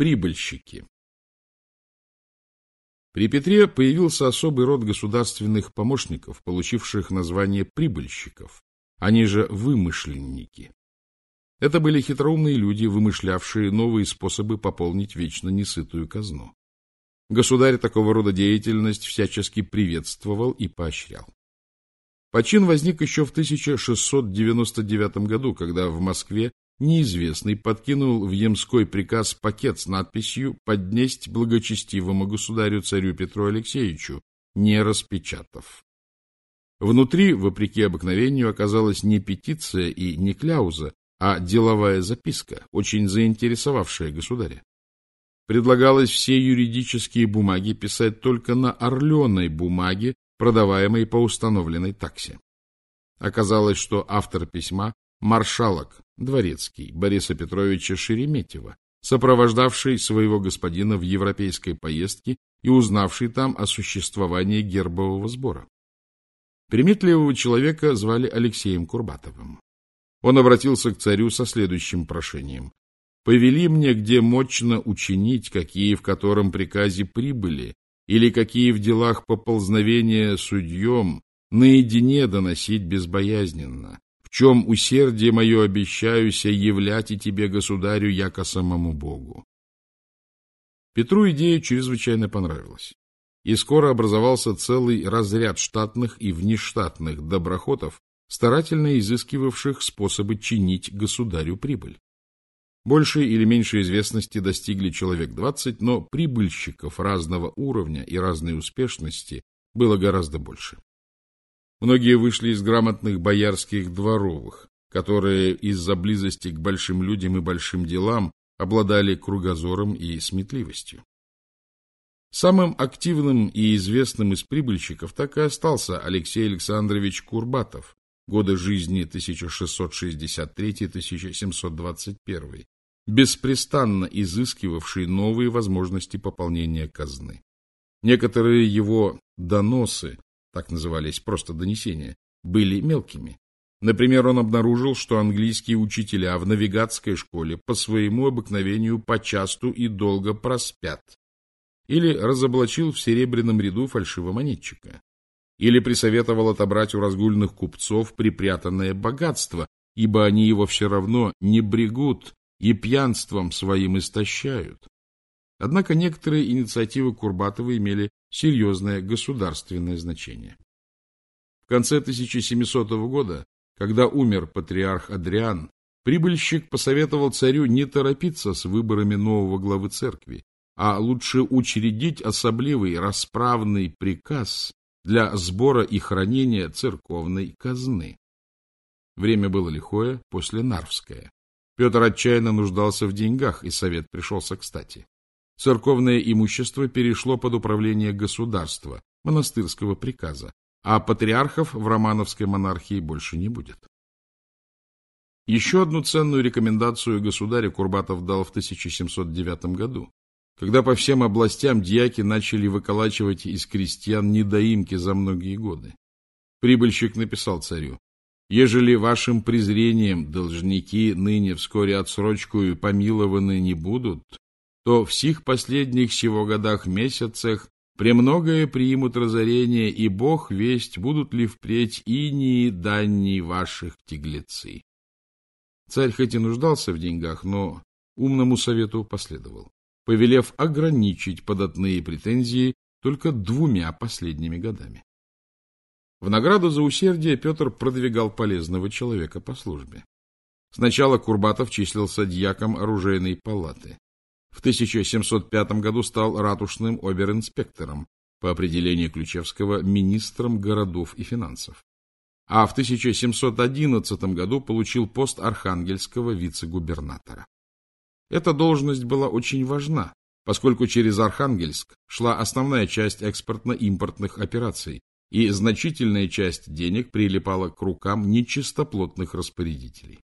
Прибыльщики При Петре появился особый род государственных помощников, получивших название прибыльщиков, они же вымышленники. Это были хитроумные люди, вымышлявшие новые способы пополнить вечно несытую казну. Государь такого рода деятельность всячески приветствовал и поощрял. Почин возник еще в 1699 году, когда в Москве неизвестный подкинул в Емской приказ пакет с надписью «Поднесть благочестивому государю-царю Петру Алексеевичу», не распечатав. Внутри, вопреки обыкновению, оказалась не петиция и не кляуза, а деловая записка, очень заинтересовавшая государя. Предлагалось все юридические бумаги писать только на орленой бумаге, продаваемой по установленной таксе. Оказалось, что автор письма – маршалок, дворецкий Бориса Петровича Шереметьева, сопровождавший своего господина в европейской поездке и узнавший там о существовании гербового сбора. Приметливого человека звали Алексеем Курбатовым. Он обратился к царю со следующим прошением. Повели мне, где мощно учинить, какие в котором приказе прибыли, или какие в делах поползновения судьем, наедине доносить безбоязненно, чем усердие мое обещаюся являть и тебе, государю, яко самому Богу. Петру идея чрезвычайно понравилась, и скоро образовался целый разряд штатных и внештатных доброхотов, старательно изыскивавших способы чинить государю прибыль. Большей или меньшей известности достигли человек двадцать, но прибыльщиков разного уровня и разной успешности было гораздо больше. Многие вышли из грамотных боярских дворовых, которые из-за близости к большим людям и большим делам обладали кругозором и сметливостью. Самым активным и известным из прибыльщиков так и остался Алексей Александрович Курбатов, годы жизни 1663-1721, беспрестанно изыскивавший новые возможности пополнения казны. Некоторые его доносы, так назывались просто донесения, были мелкими. Например, он обнаружил, что английские учителя в навигатской школе по своему обыкновению почасту и долго проспят, или разоблачил в серебряном ряду фальшивомонетчика, или присоветовал отобрать у разгульных купцов припрятанное богатство, ибо они его все равно не брегут и пьянством своим истощают. Однако некоторые инициативы Курбатова имели серьезное государственное значение. В конце 1700 года, когда умер патриарх Адриан, прибыльщик посоветовал царю не торопиться с выборами нового главы церкви, а лучше учредить особливый расправный приказ для сбора и хранения церковной казны. Время было лихое, после Нарвское. Петр отчаянно нуждался в деньгах, и совет пришелся кстати. Церковное имущество перешло под управление государства, монастырского приказа, а патриархов в романовской монархии больше не будет. Еще одну ценную рекомендацию государя Курбатов дал в 1709 году когда по всем областям дьяки начали выколачивать из крестьян недоимки за многие годы. Прибыльщик написал царю, «Ежели вашим презрением должники ныне вскоре отсрочкую помилованы не будут, то в сих последних сего годах месяцах премногое примут разорение, и Бог весть, будут ли впредь инии данней ваших теглецы». Царь хоть и нуждался в деньгах, но умному совету последовал повелев ограничить податные претензии только двумя последними годами. В награду за усердие Петр продвигал полезного человека по службе. Сначала Курбатов числился дьяком оружейной палаты. В 1705 году стал ратушным оберинспектором, по определению Ключевского министром городов и финансов. А в 1711 году получил пост архангельского вице-губернатора. Эта должность была очень важна, поскольку через Архангельск шла основная часть экспортно-импортных операций, и значительная часть денег прилипала к рукам нечистоплотных распорядителей.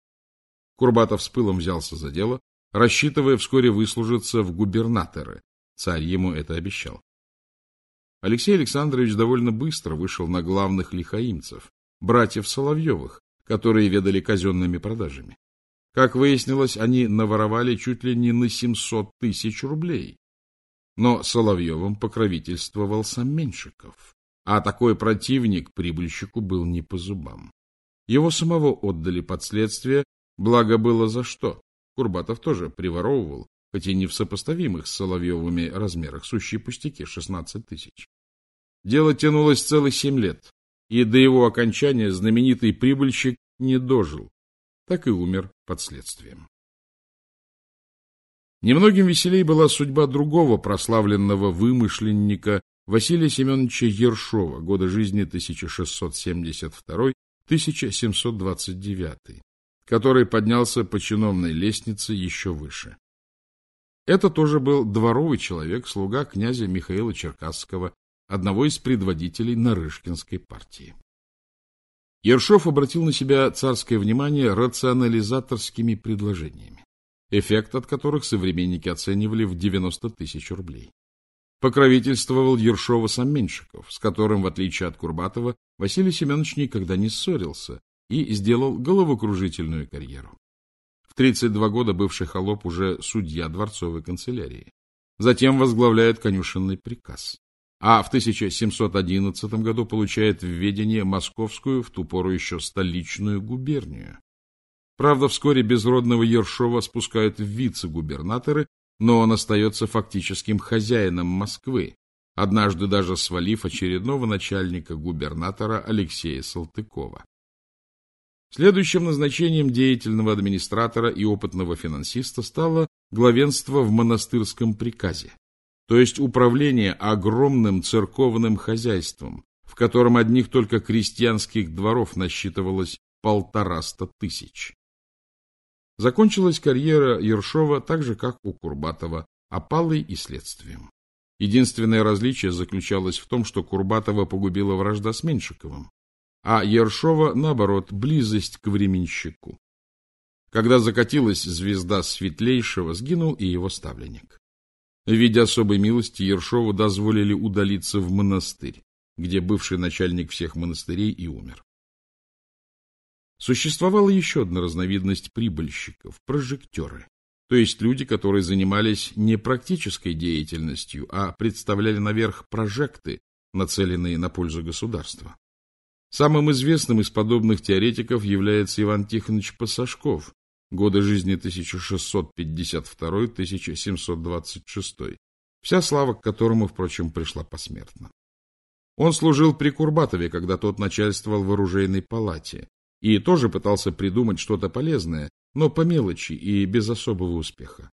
Курбатов с пылом взялся за дело, рассчитывая вскоре выслужиться в губернаторы. Царь ему это обещал. Алексей Александрович довольно быстро вышел на главных лихаимцев, братьев Соловьевых, которые ведали казенными продажами. Как выяснилось, они наворовали чуть ли не на 700 тысяч рублей. Но Соловьевым покровительствовал сам Меньшиков, а такой противник прибыльщику был не по зубам. Его самого отдали под следствие, благо было за что. Курбатов тоже приворовывал, хоть и не в сопоставимых с Соловьевыми размерах, сущие пустяки — 16 тысяч. Дело тянулось целых семь лет, и до его окончания знаменитый прибыльщик не дожил, так и умер под следствием. Немногим веселей была судьба другого прославленного вымышленника Василия Семеновича Ершова, года жизни 1662-1729, который поднялся по чиновной лестнице еще выше. Это тоже был дворовый человек, слуга князя Михаила Черкасского, одного из предводителей Нарышкинской партии. Ершов обратил на себя царское внимание рационализаторскими предложениями, эффект от которых современники оценивали в 90 тысяч рублей. Покровительствовал Ершова сам Меньшиков, с которым, в отличие от Курбатова, Василий Семенович никогда не ссорился и сделал головокружительную карьеру. В 32 года бывший холоп уже судья дворцовой канцелярии. Затем возглавляет конюшенный приказ а в 1711 году получает в ведение московскую, в ту пору еще столичную губернию. Правда, вскоре безродного Ершова спускают в вице-губернаторы, но он остается фактическим хозяином Москвы, однажды даже свалив очередного начальника губернатора Алексея Салтыкова. Следующим назначением деятельного администратора и опытного финансиста стало главенство в монастырском приказе, то есть управление огромным церковным хозяйством, в котором одних только крестьянских дворов насчитывалось полтораста тысяч. Закончилась карьера Ершова так же, как у Курбатова, опалой и следствием. Единственное различие заключалось в том, что Курбатова погубила вражда с Меньшиковым, а Ершова, наоборот, близость к временщику. Когда закатилась звезда светлейшего, сгинул и его ставленник. В виде особой милости Ершову дозволили удалиться в монастырь, где бывший начальник всех монастырей и умер. Существовала еще одна разновидность прибыльщиков – прожектеры, то есть люди, которые занимались не практической деятельностью, а представляли наверх прожекты, нацеленные на пользу государства. Самым известным из подобных теоретиков является Иван Тихонович Пасашков, годы жизни 1652-1726, вся слава к которому, впрочем, пришла посмертно. Он служил при Курбатове, когда тот начальствовал в оружейной палате, и тоже пытался придумать что-то полезное, но по мелочи и без особого успеха.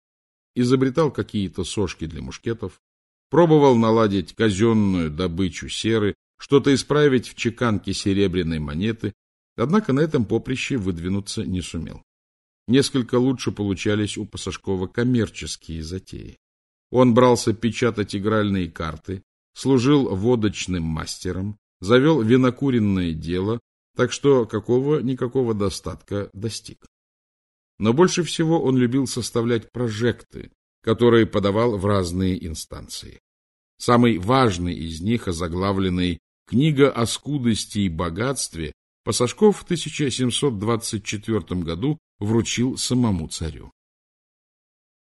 Изобретал какие-то сошки для мушкетов, пробовал наладить казенную добычу серы, что-то исправить в чеканке серебряной монеты, однако на этом поприще выдвинуться не сумел. Несколько лучше получались у Пасашкова коммерческие затеи. Он брался печатать игральные карты, служил водочным мастером, завел винокуренное дело, так что какого-никакого достатка достиг. Но больше всего он любил составлять прожекты, которые подавал в разные инстанции. Самый важный из них, озаглавленный «Книга о скудости и богатстве», Пасашков в 1724 году вручил самому царю.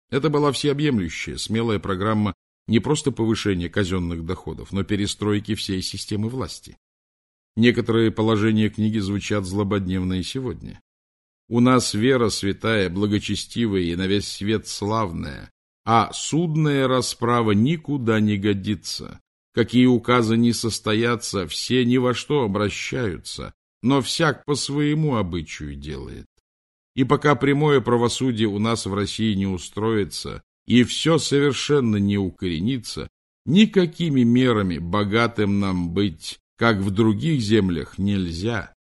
Это была всеобъемлющая, смелая программа не просто повышения казенных доходов, но перестройки всей системы власти. Некоторые положения книги звучат злободневно и сегодня. У нас вера святая, благочестивая и на весь свет славная, а судная расправа никуда не годится. Какие указы не состоятся, все ни во что обращаются, но всяк по своему обычаю делает. И пока прямое правосудие у нас в России не устроится, и все совершенно не укоренится, никакими мерами богатым нам быть, как в других землях, нельзя.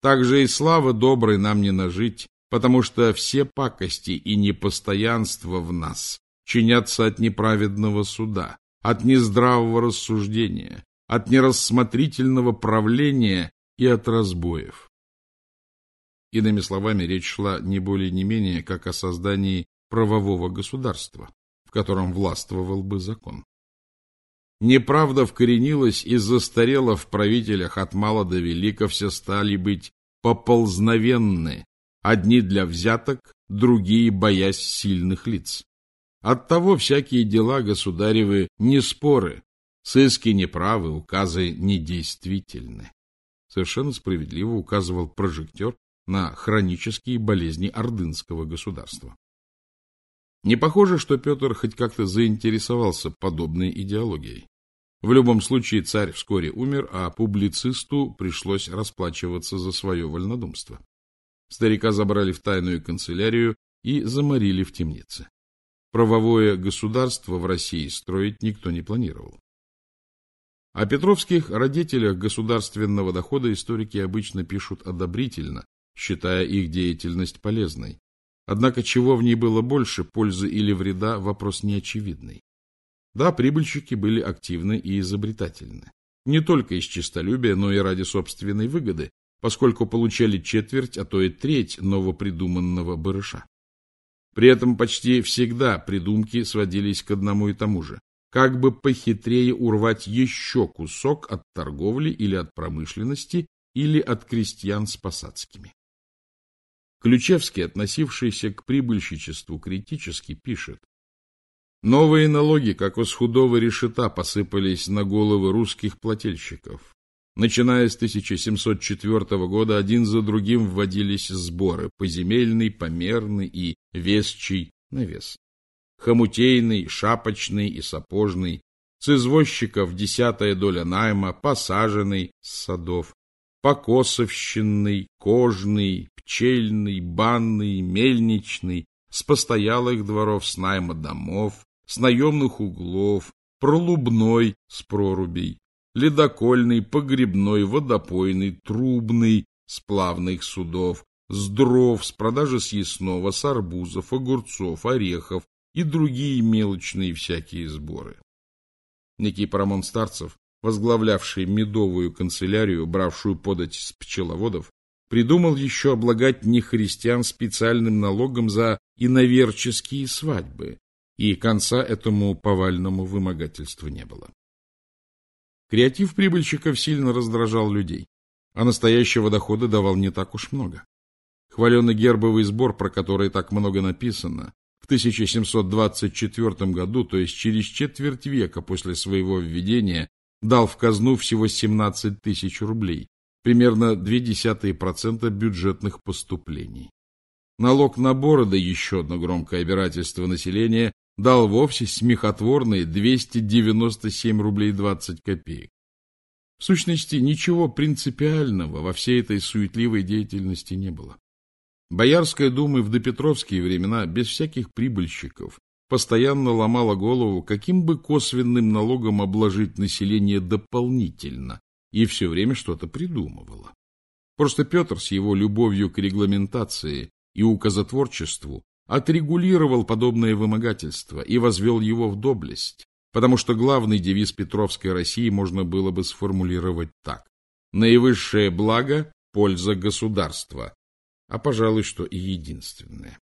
Также и славы доброй нам не нажить, потому что все пакости и непостоянства в нас чинятся от неправедного суда, от нездравого рассуждения, от нерассмотрительного правления и от разбоев. Иными словами, речь шла не более не менее, как о создании правового государства, в котором властвовал бы закон. Неправда вкоренилась и застарела в правителях от мала до велика, все стали быть поползновенны, одни для взяток, другие боясь сильных лиц. Оттого всякие дела государевы не споры, сыски неправы, указы недействительны. Совершенно справедливо указывал прожектор на хронические болезни ордынского государства. Не похоже, что Петр хоть как-то заинтересовался подобной идеологией. В любом случае царь вскоре умер, а публицисту пришлось расплачиваться за свое вольнодумство. Старика забрали в тайную канцелярию и заморили в темнице. Правовое государство в России строить никто не планировал. О петровских родителях государственного дохода историки обычно пишут одобрительно, считая их деятельность полезной. Однако чего в ней было больше, пользы или вреда, вопрос неочевидный. Да, прибыльщики были активны и изобретательны. Не только из честолюбия, но и ради собственной выгоды, поскольку получали четверть, а то и треть новопридуманного барыша. При этом почти всегда придумки сводились к одному и тому же. Как бы похитрее урвать еще кусок от торговли или от промышленности, или от крестьян с посадскими. Ключевский, относившийся к прибыльщичеству критически, пишет. Новые налоги, как из худого решета, посыпались на головы русских плательщиков. Начиная с 1704 года один за другим вводились сборы поземельный, померный и весчий на вес. Хомутейный, шапочный и сапожный, с извозчиков десятая доля найма, посаженный с садов, покосовщинный, кожный, пчельный, банный, мельничный, с постоялых дворов, с найма домов, с наемных углов, пролубной с прорубей, ледокольный, погребной, водопойный, трубный с плавных судов, с дров, с продажи съестного, с арбузов, огурцов, орехов и другие мелочные всякие сборы. Некий Парамон Старцев возглавлявший медовую канцелярию, бравшую подать с пчеловодов, придумал еще облагать нехристиан специальным налогом за иноверческие свадьбы, и конца этому повальному вымогательству не было. Креатив прибыльщиков сильно раздражал людей, а настоящего дохода давал не так уж много. Хваленый гербовый сбор, про который так много написано, в 1724 году, то есть через четверть века после своего введения, дал в казну всего 17 тысяч рублей, примерно 0,2% бюджетных поступлений. Налог на бороды, еще одно громкое обирательство населения, дал вовсе смехотворные 297 рублей 20 копеек. В сущности, ничего принципиального во всей этой суетливой деятельности не было. Боярская дума в допетровские времена без всяких прибыльщиков постоянно ломала голову, каким бы косвенным налогом обложить население дополнительно, и все время что-то придумывала. Просто Петр с его любовью к регламентации и указотворчеству отрегулировал подобное вымогательство и возвел его в доблесть, потому что главный девиз Петровской России можно было бы сформулировать так. Наивысшее благо – польза государства, а, пожалуй, что и единственное.